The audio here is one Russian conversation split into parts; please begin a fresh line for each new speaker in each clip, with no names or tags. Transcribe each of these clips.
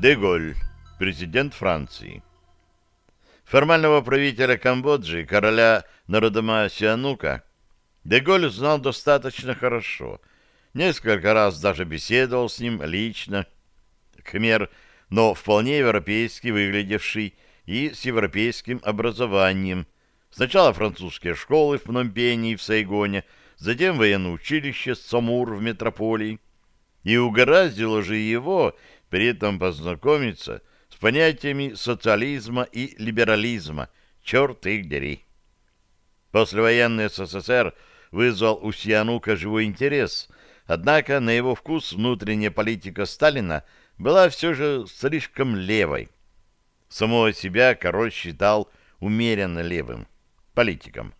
Деголь, президент Франции. Формального правителя Камбоджи, короля Народома Сианука, Деголь знал достаточно хорошо. Несколько раз даже беседовал с ним лично. Хмер, но вполне европейски выглядевший и с европейским образованием. Сначала французские школы в Пномпене и в Сайгоне, затем военное училище Самур в метрополии. И угораздило же его при этом познакомиться с понятиями социализма и либерализма. Черт их дери! Послевоенный СССР вызвал у Сианука живой интерес, однако на его вкус внутренняя политика Сталина была все же слишком левой. Самого себя король считал умеренно левым политиком.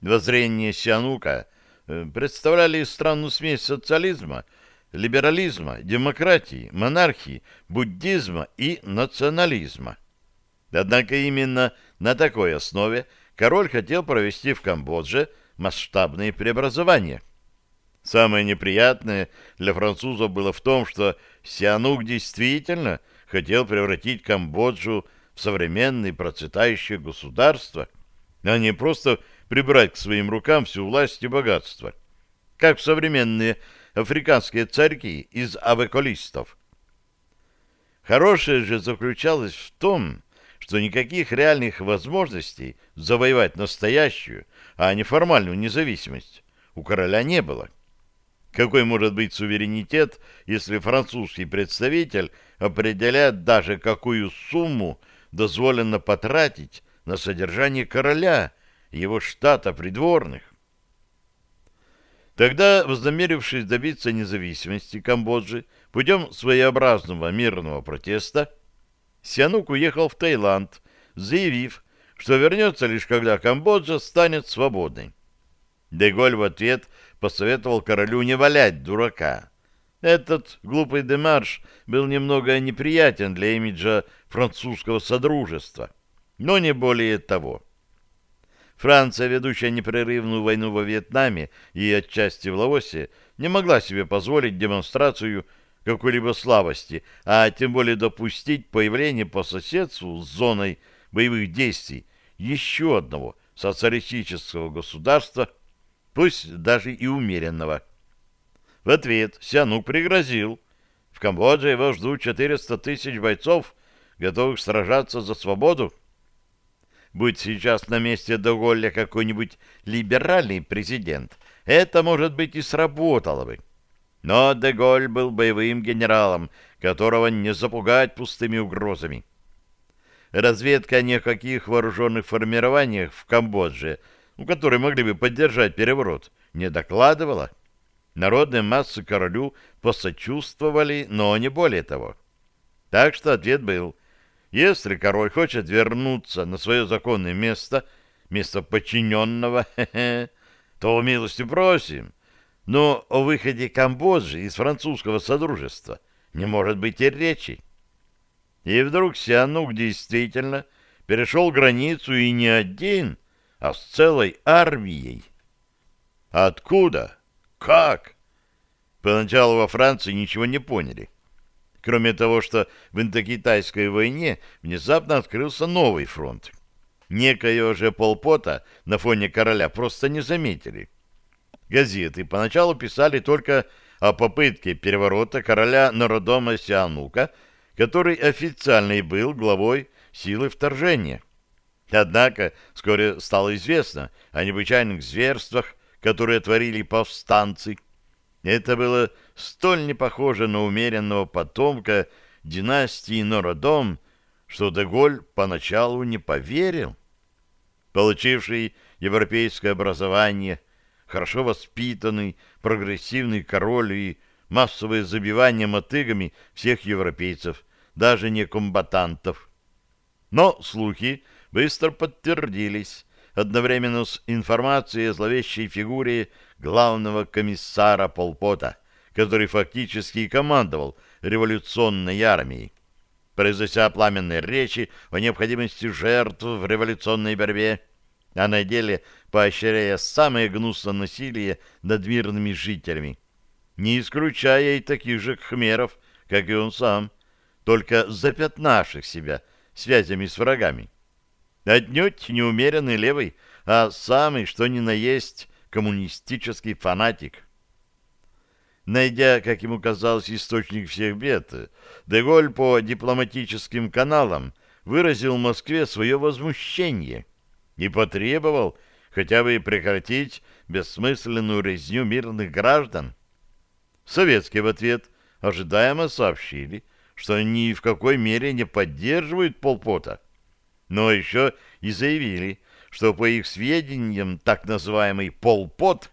Воззрение Сианука э, представляли странную смесь социализма – либерализма, демократии, монархии, буддизма и национализма. Однако именно на такой основе король хотел провести в Камбодже масштабные преобразования. Самое неприятное для французов было в том, что Сианук действительно хотел превратить Камбоджу в современное процветающее государство, а не просто прибрать к своим рукам всю власть и богатство. Как в современные африканские царьки из авеколистов. Хорошее же заключалось в том, что никаких реальных возможностей завоевать настоящую, а не формальную независимость у короля не было. Какой может быть суверенитет, если французский представитель определяет даже какую сумму дозволено потратить на содержание короля его штата придворных? Тогда, вознамерившись добиться независимости Камбоджи путем своеобразного мирного протеста, Сианук уехал в Таиланд, заявив, что вернется лишь когда Камбоджа станет свободной. Деголь в ответ посоветовал королю не валять дурака. Этот глупый демарш был немного неприятен для имиджа французского содружества, но не более того. Франция, ведущая непрерывную войну во Вьетнаме и отчасти в Лаосе, не могла себе позволить демонстрацию какой-либо слабости, а тем более допустить появление по соседству с зоной боевых действий еще одного социалистического государства, пусть даже и умеренного. В ответ Сянук пригрозил. В Камбодже его ждут 400 тысяч бойцов, готовых сражаться за свободу. Будь сейчас на месте Доголя какой-нибудь либеральный президент, это, может быть, и сработало бы. Но Деголь был боевым генералом, которого не запугать пустыми угрозами. Разведка ни о каких вооруженных формированиях в Камбодже, у которой могли бы поддержать переворот, не докладывала. Народные массы королю посочувствовали, но не более того. Так что ответ был если король хочет вернуться на свое законное место, место подчиненного, то милости просим. Но о выходе Камбоджи из французского содружества не может быть и речи. И вдруг Сианук действительно перешел границу и не один, а с целой армией. Откуда? Как? Поначалу во Франции ничего не поняли. Кроме того, что в Индокитайской войне внезапно открылся новый фронт. Некоего же полпота на фоне короля просто не заметили. Газеты поначалу писали только о попытке переворота короля Народома Сианука, который официально и был главой силы вторжения. Однако вскоре стало известно о необычайных зверствах, которые творили повстанцы. Это было столь не похожа на умеренного потомка династии Нородом, что Деголь поначалу не поверил. Получивший европейское образование, хорошо воспитанный, прогрессивный король и массовое забивание мотыгами всех европейцев, даже не комбатантов. Но слухи быстро подтвердились, одновременно с информацией о зловещей фигуре главного комиссара Полпота — который фактически командовал революционной армией. Произнося пламенные речи о необходимости жертв в революционной борьбе, а на деле поощряя самое гнусное насилие над мирными жителями, не исключая и таких же хмеров, как и он сам, только запятнавших себя связями с врагами. Отнюдь неумеренный левый, а самый, что ни на есть, коммунистический фанатик. Найдя, как ему казалось, источник всех бед, Деголь по дипломатическим каналам выразил Москве свое возмущение и потребовал хотя бы прекратить бессмысленную резню мирных граждан. Советские в ответ ожидаемо сообщили, что они ни в какой мере не поддерживают Полпота, но еще и заявили, что по их сведениям так называемый Полпот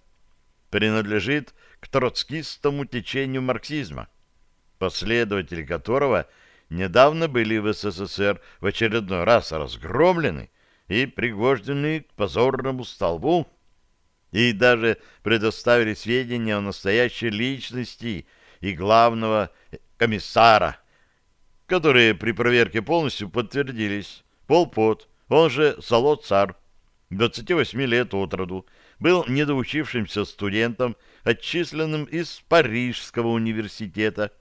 принадлежит к троцкистому течению марксизма, последователи которого недавно были в СССР в очередной раз разгромлены и пригвождены к позорному столбу, и даже предоставили сведения о настоящей личности и главного комиссара, которые при проверке полностью подтвердились. Пол Пот, он же Сало Цар, 28 лет от роду, был недоучившимся студентом, отчисленным из Парижского университета.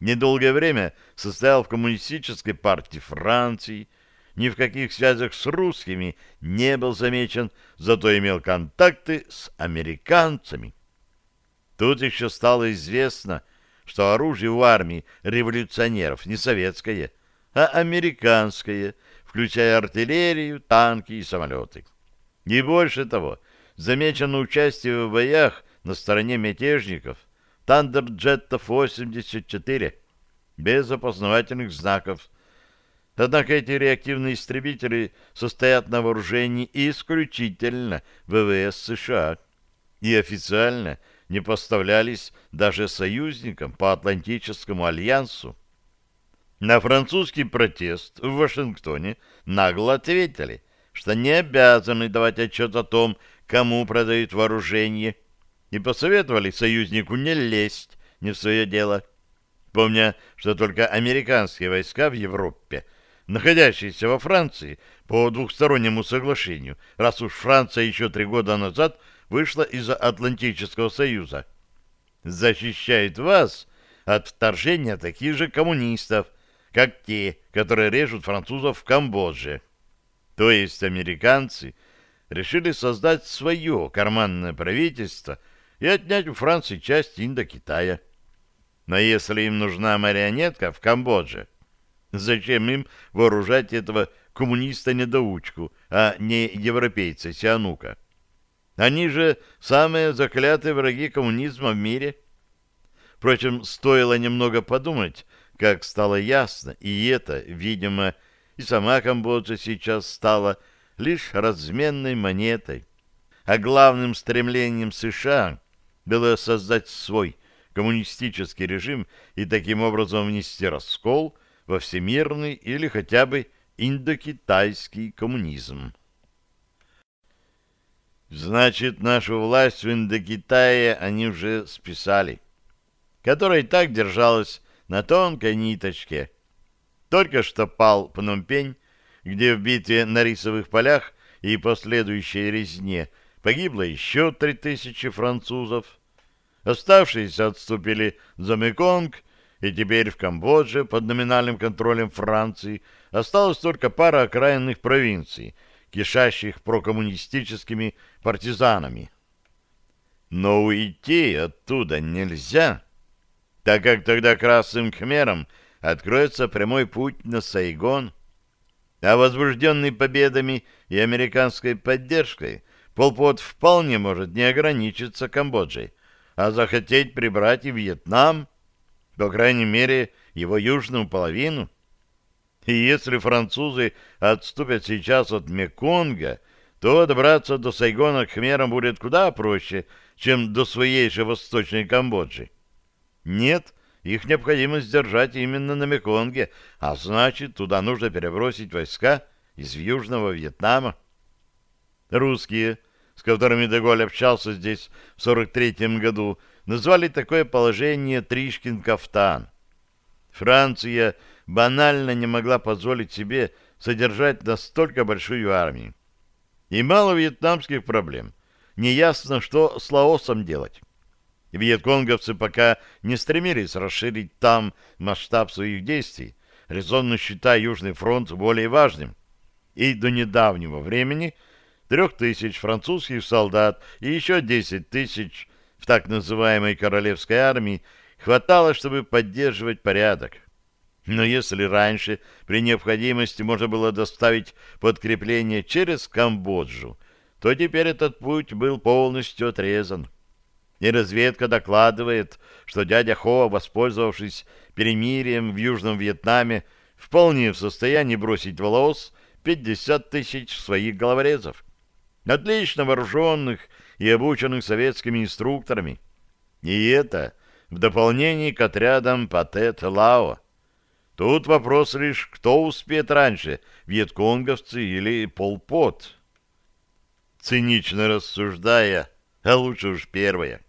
Недолгое время состоял в коммунистической партии Франции, ни в каких связях с русскими не был замечен, зато имел контакты с американцами. Тут еще стало известно, что оружие у армии революционеров не советское, а американское, включая артиллерию, танки и самолеты. И больше того, замечено участие в боях на стороне мятежников Тандерджетов-84 без опознавательных знаков. Однако эти реактивные истребители состоят на вооружении исключительно ВВС США и официально не поставлялись даже союзникам по Атлантическому альянсу. На французский протест в Вашингтоне нагло ответили, что не обязаны давать отчет о том, кому продают вооружение, и посоветовали союзнику не лезть не в свое дело, помня, что только американские войска в Европе, находящиеся во Франции по двухстороннему соглашению, раз уж Франция еще три года назад вышла из Атлантического союза, защищают вас от вторжения таких же коммунистов, как те, которые режут французов в Камбодже. То есть американцы решили создать свое карманное правительство и отнять у Франции часть Индокитая. Но если им нужна марионетка в Камбодже, зачем им вооружать этого коммуниста-недоучку, а не европейца Сианука? Они же самые заклятые враги коммунизма в мире. Впрочем, стоило немного подумать, как стало ясно, и это, видимо, и сама Камбоджа сейчас стала лишь разменной монетой. А главным стремлением США было создать свой коммунистический режим и таким образом внести раскол во всемирный или хотя бы индокитайский коммунизм. Значит, нашу власть в Индокитае они уже списали, которая и так держалась на тонкой ниточке. Только что пал Пномпень, где в битве на рисовых полях и последующей резне погибло еще три тысячи французов. Оставшиеся отступили за Меконг, и теперь в Камбодже под номинальным контролем Франции осталась только пара окраинных провинций, кишащих прокоммунистическими партизанами. Но уйти оттуда нельзя так как тогда Красным Khmerам откроется прямой путь на Сайгон, а возбужденный победами и американской поддержкой Полпот вполне может не ограничиться Камбоджей, а захотеть прибрать и Вьетнам, по крайней мере, его южную половину. И если французы отступят сейчас от Меконга, то добраться до Сайгона Хмерам будет куда проще, чем до своей же восточной Камбоджи. Нет, их необходимо сдержать именно на Меконге, а значит, туда нужно перебросить войска из Южного Вьетнама. Русские, с которыми Деголь общался здесь в 43-м году, назвали такое положение «Тришкин кафтан». Франция банально не могла позволить себе содержать настолько большую армию. И мало вьетнамских проблем. Неясно, что с Лаосом делать. Вьетконговцы пока не стремились расширить там масштаб своих действий, резонно считая Южный фронт более важным. И до недавнего времени трех тысяч французских солдат и еще десять тысяч в так называемой королевской армии хватало, чтобы поддерживать порядок. Но если раньше при необходимости можно было доставить подкрепление через Камбоджу, то теперь этот путь был полностью отрезан. И разведка докладывает, что дядя Хо, воспользовавшись перемирием в Южном Вьетнаме, вполне в состоянии бросить в Лаос 50 тысяч своих головорезов, отлично вооруженных и обученных советскими инструкторами. И это в дополнение к отрядам Патет-Лао. Тут вопрос лишь, кто успеет раньше, вьетконговцы или Полпот. Цинично рассуждая, а лучше уж первое.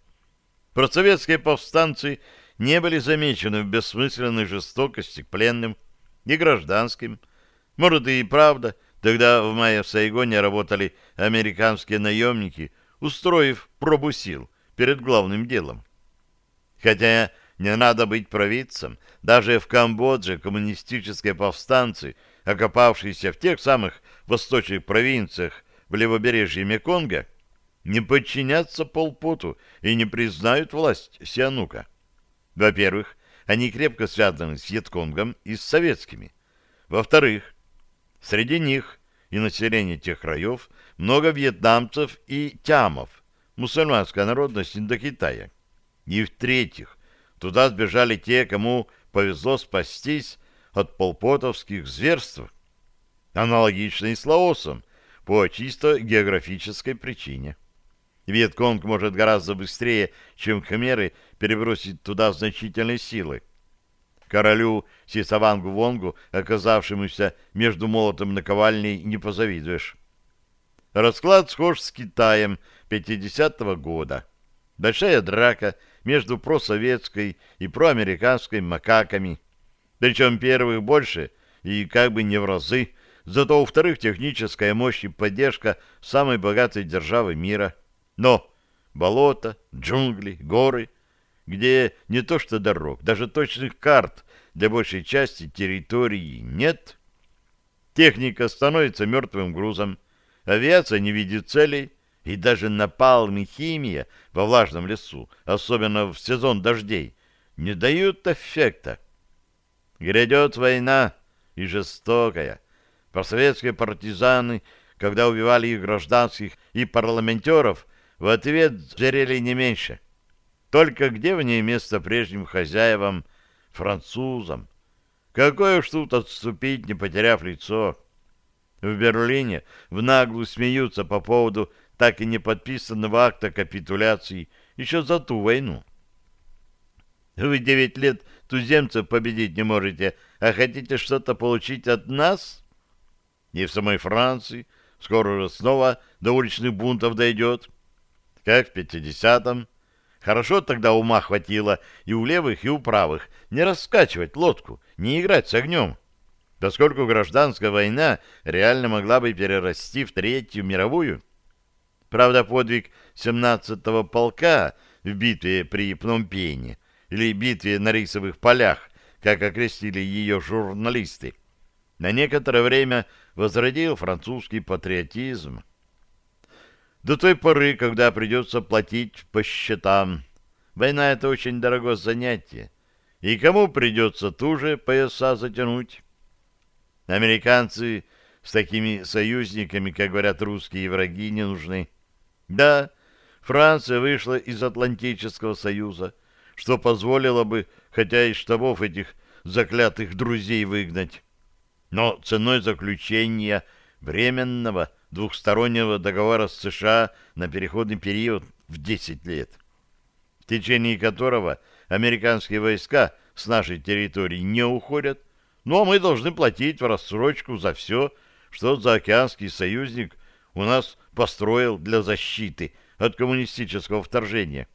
Просоветские повстанцы не были замечены в бессмысленной жестокости к пленным и гражданским. Может, и правда, тогда в мае в Сайгоне работали американские наемники, устроив пробу сил перед главным делом. Хотя не надо быть провидцем. Даже в Камбодже коммунистические повстанцы, окопавшиеся в тех самых восточных провинциях в левобережье Меконга, не подчинятся Полпоту и не признают власть Сианука. Во-первых, они крепко связаны с Вьетконгом и с советскими. Во-вторых, среди них и населения тех краев много вьетнамцев и тямов, мусульманская народность Индокитая. И в-третьих, Туда сбежали те, кому повезло спастись от полпотовских зверств. Аналогично и с Лаосом, по чисто географической причине. Вьетконг может гораздо быстрее, чем хмеры, перебросить туда значительные силы. Королю Сисавангу Вонгу, оказавшемуся между молотом наковальней, не позавидуешь. Расклад схож с Китаем 50-го года. Большая драка между просоветской и проамериканской макаками. Причем первых больше и как бы не в разы, зато у вторых техническая мощь и поддержка самой богатой державы мира. Но болото, джунгли, горы, где не то что дорог, даже точных карт для большей части территории нет. Техника становится мертвым грузом, авиация не видит целей, и даже напалм и химия во влажном лесу, особенно в сезон дождей, не дают эффекта. Грядет война, и жестокая. Просоветские партизаны, когда убивали их гражданских и парламентеров, в ответ зверели не меньше. Только где в ней место прежним хозяевам, французам? Какое уж тут отступить, не потеряв лицо? В Берлине в наглую смеются по поводу так и не подписанного акта капитуляции еще за ту войну. Вы девять лет туземцев победить не можете, а хотите что-то получить от нас? И в самой Франции скоро снова до уличных бунтов дойдет, как в пятидесятом. Хорошо тогда ума хватило и у левых, и у правых не раскачивать лодку, не играть с огнем, поскольку гражданская война реально могла бы перерасти в Третью мировую. Правда, подвиг 17-го полка в битве при Пномпене или битве на рисовых полях, как окрестили ее журналисты, на некоторое время возродил французский патриотизм. До той поры, когда придется платить по счетам. Война — это очень дорогое занятие. И кому придется ту же пояса затянуть? Американцы с такими союзниками, как говорят русские враги, не нужны. Да, Франция вышла из Атлантического союза, что позволило бы, хотя и штабов этих заклятых друзей выгнать, но ценой заключения временного двухстороннего договора с США на переходный период в 10 лет, в течение которого американские войска с нашей территории не уходят, ну а мы должны платить в рассрочку за все, что заокеанский союзник у нас построил для защиты от коммунистического вторжения.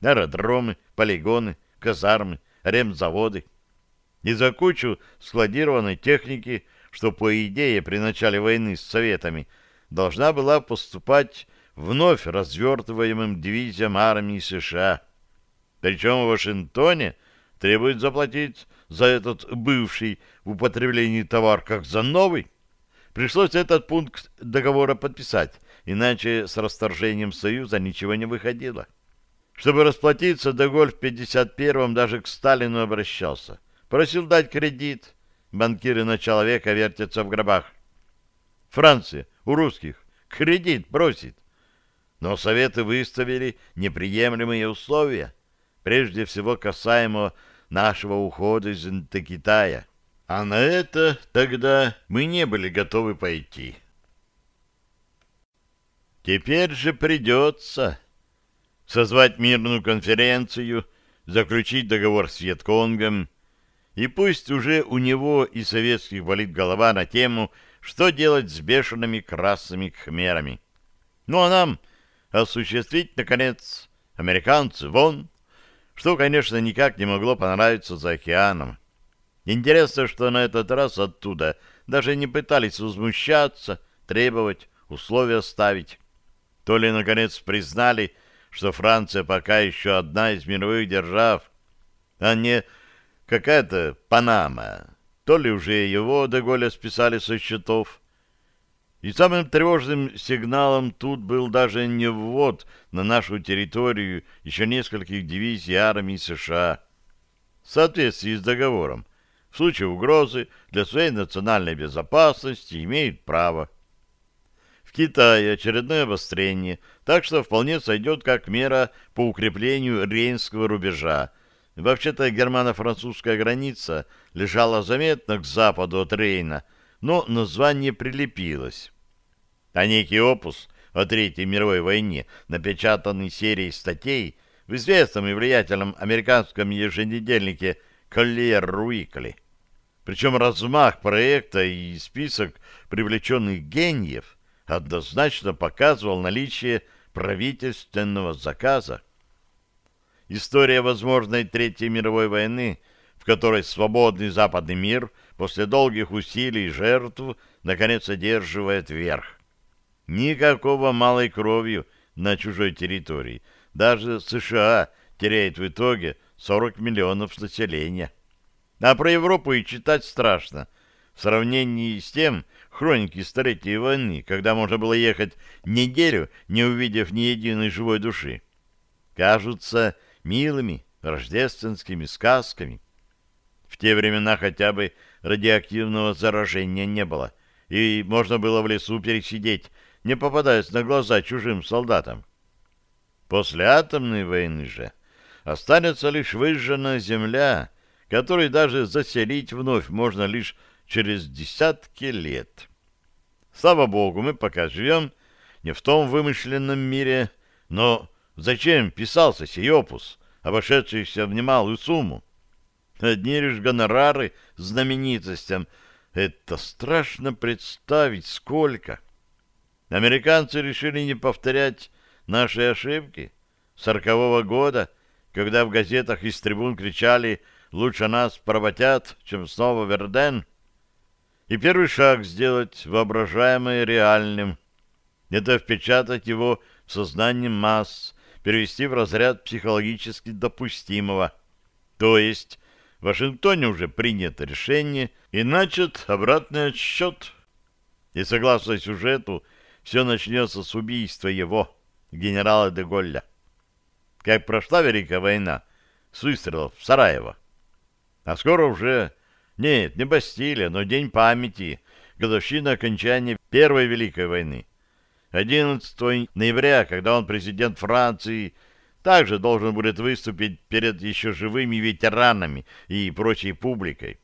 Аэродромы, полигоны, казармы, ремзаводы. И за кучу складированной техники, что, по идее, при начале войны с Советами должна была поступать вновь развертываемым дивизиям армии США. Причем в Вашингтоне требует заплатить за этот бывший в употреблении товар, как за новый. Пришлось этот пункт договора подписать, иначе с расторжением союза ничего не выходило. Чтобы расплатиться, Деголь в 51-м даже к Сталину обращался. Просил дать кредит. Банкиры на человека вертятся в гробах. Франция у русских кредит просит. Но Советы выставили неприемлемые условия, прежде всего касаемо нашего ухода из Индокитая. А на это тогда мы не были готовы пойти. Теперь же придется созвать мирную конференцию, заключить договор с Вьетконгом, и пусть уже у него и советских болит голова на тему, что делать с бешеными красными хмерами. Ну а нам осуществить, наконец, американцы вон, что, конечно, никак не могло понравиться за океаном. Интересно, что на этот раз оттуда даже не пытались возмущаться, требовать, условия ставить. То ли, наконец, признали, что Франция пока еще одна из мировых держав, а не какая-то Панама. То ли уже его Деголя списали со счетов, и самым тревожным сигналом тут был даже не ввод на нашу территорию еще нескольких дивизий армии США. В соответствии с договором, в случае угрозы для своей национальной безопасности имеют право. В Китае очередное обострение, так что вполне сойдет как мера по укреплению рейнского рубежа. Вообще-то германо-французская граница лежала заметно к западу от Рейна – но название прилепилось. А некий опус о Третьей мировой войне, напечатанный серией статей в известном и влиятельном американском еженедельнике «Коллиер Уикли». Причем размах проекта и список привлеченных гениев однозначно показывал наличие правительственного заказа. История возможной Третьей мировой войны, в которой свободный западный мир – после долгих усилий и жертв, наконец одерживает верх. Никакого малой кровью на чужой территории. Даже США теряет в итоге 40 миллионов населения. А про Европу и читать страшно. В сравнении с тем, хроники Столетия войны, когда можно было ехать неделю, не увидев ни единой живой души, кажутся милыми рождественскими сказками. В те времена хотя бы радиоактивного заражения не было, и можно было в лесу пересидеть, не попадаясь на глаза чужим солдатам. После атомной войны же останется лишь выжженная земля, которой даже заселить вновь можно лишь через десятки лет. Слава богу, мы пока живем не в том вымышленном мире, но зачем писался сей опус, обошедшийся в немалую сумму? Одни лишь гонорары знаменитостям. Это страшно представить, сколько. Американцы решили не повторять наши ошибки. Сорокового года, когда в газетах из трибун кричали «Лучше нас поработят, чем снова Верден», и первый шаг сделать воображаемое реальным. Это впечатать его в сознание масс, перевести в разряд психологически допустимого, то есть в Вашингтоне уже принято решение и начат обратный отсчет. И согласно сюжету, все начнется с убийства его, генерала де Голля. Как прошла Великая война с выстрелов в Сараево. А скоро уже, нет, не Бастилия, но День памяти, годовщина окончания Первой Великой войны. 11 ноября, когда он президент Франции, также должен будет выступить перед еще живыми ветеранами и прочей публикой.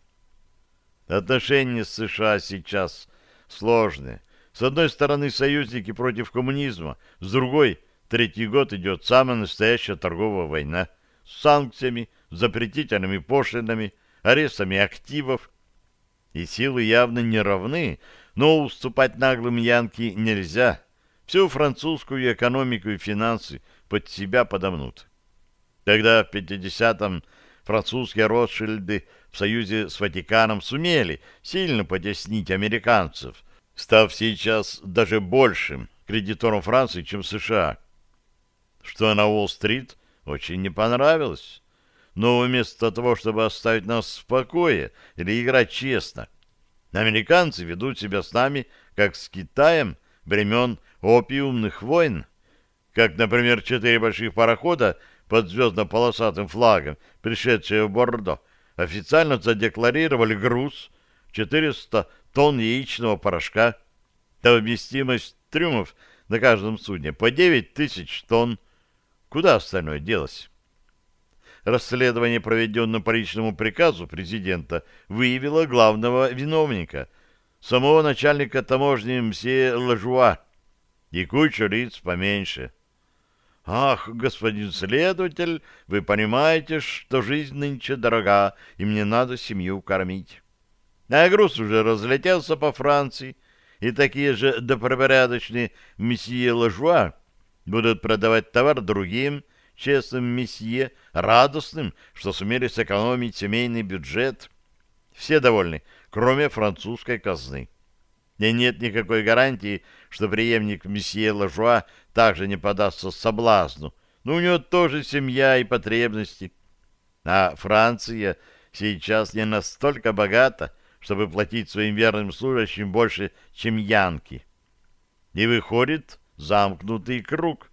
Отношения с США сейчас сложные. С одной стороны, союзники против коммунизма, с другой, третий год идет самая настоящая торговая война с санкциями, запретительными пошлинами, арестами активов. И силы явно не равны, но уступать наглым янки нельзя. Всю французскую экономику и финансы – под себя подомнут. Тогда в 50-м французские Ротшильды в союзе с Ватиканом сумели сильно потеснить американцев, став сейчас даже большим кредитором Франции, чем США. Что на Уолл-стрит очень не понравилось. но вместо того, чтобы оставить нас в покое или играть честно, американцы ведут себя с нами, как с Китаем времен опиумных войн, как, например, четыре больших парохода под звездно-полосатым флагом, пришедшие в Бордо, официально задекларировали груз 400 тонн яичного порошка, а вместимость трюмов на каждом судне по 9 тысяч тонн. Куда остальное делось? Расследование, проведенное по личному приказу президента, выявило главного виновника, самого начальника таможни мсье Лажуа и кучу лиц поменьше. «Ах, господин следователь, вы понимаете, что жизнь нынче дорога, и мне надо семью кормить». А груз уже разлетелся по Франции, и такие же добропорядочные месье Ложуа будут продавать товар другим честным месье, радостным, что сумели сэкономить семейный бюджет. Все довольны, кроме французской казны. И нет никакой гарантии, что преемник месье Ложуа также не подастся соблазну, но у него тоже семья и потребности. А Франция сейчас не настолько богата, чтобы платить своим верным служащим больше, чем янки. И выходит замкнутый круг.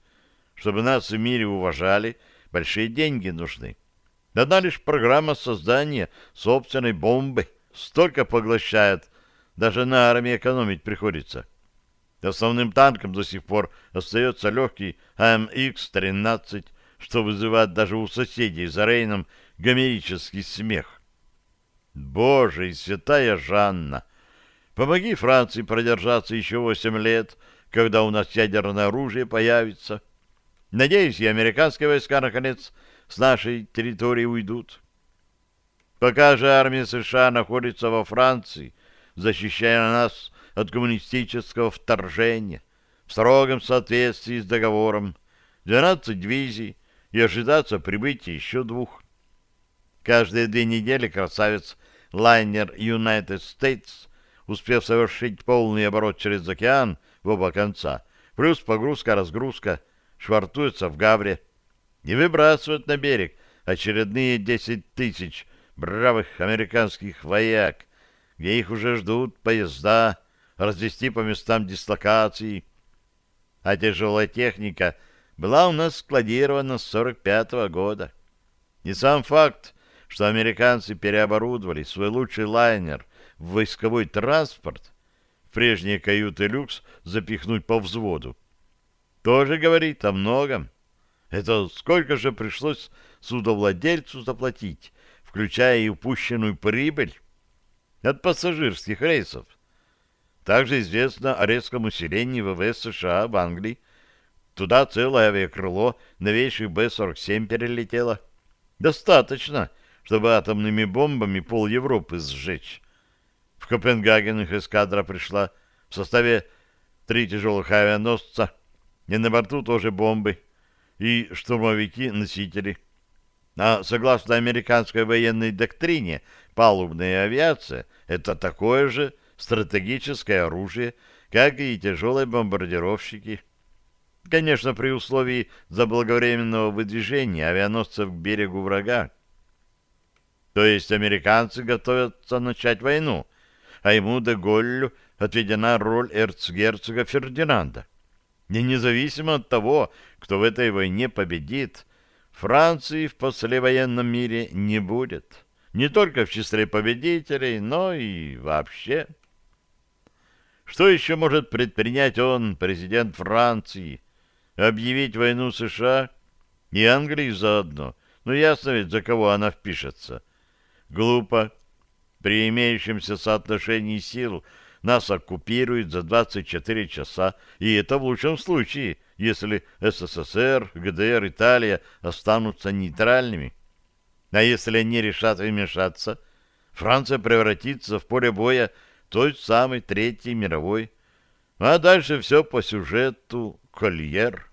Чтобы нас в мире уважали, большие деньги нужны. Одна лишь программа создания собственной бомбы столько поглощает, даже на армии экономить приходится. Основным танком до сих пор остается легкий АМХ-13, что вызывает даже у соседей за Рейном гомерический смех. Боже и святая Жанна! Помоги Франции продержаться еще восемь лет, когда у нас ядерное оружие появится. Надеюсь, и американские войска, наконец, с нашей территории уйдут. Пока же армия США находится во Франции, защищая нас от коммунистического вторжения, в строгом соответствии с договором, 12 дивизий и ожидаться прибытия еще двух. Каждые две недели красавец лайнер United States, успев совершить полный оборот через океан в оба конца, плюс погрузка-разгрузка, швартуется в Гавре и выбрасывает на берег очередные 10 тысяч бравых американских вояк, где их уже ждут поезда, развести по местам дислокации. А тяжелая техника была у нас складирована с 45 -го года. И сам факт, что американцы переоборудовали свой лучший лайнер в войсковой транспорт, в прежние каюты люкс запихнуть по взводу, тоже говорит о многом. Это сколько же пришлось судовладельцу заплатить, включая и упущенную прибыль от пассажирских рейсов. Также известно о резком усилении ВВС США в Англии. Туда целое авиакрыло новейших Б-47 перелетело. Достаточно, чтобы атомными бомбами пол Европы сжечь. В Копенгаген их эскадра пришла в составе три тяжелых авианосца, и на борту тоже бомбы, и штурмовики-носители. А согласно американской военной доктрине, палубная авиация — это такое же стратегическое оружие, как и тяжелые бомбардировщики. Конечно, при условии заблаговременного выдвижения авианосцев к берегу врага. То есть американцы готовятся начать войну, а ему де Голлю отведена роль эрцгерцога Фердинанда. И независимо от того, кто в этой войне победит, Франции в послевоенном мире не будет. Не только в числе победителей, но и вообще. Что еще может предпринять он, президент Франции? Объявить войну США и Англии заодно? Ну, ясно ведь, за кого она впишется. Глупо. При имеющемся соотношении сил нас оккупируют за 24 часа, и это в лучшем случае, если СССР, ГДР, Италия останутся нейтральными. А если они решат вмешаться, Франция превратится в поле боя той самой Третьей мировой. А дальше все по сюжету «Кольер».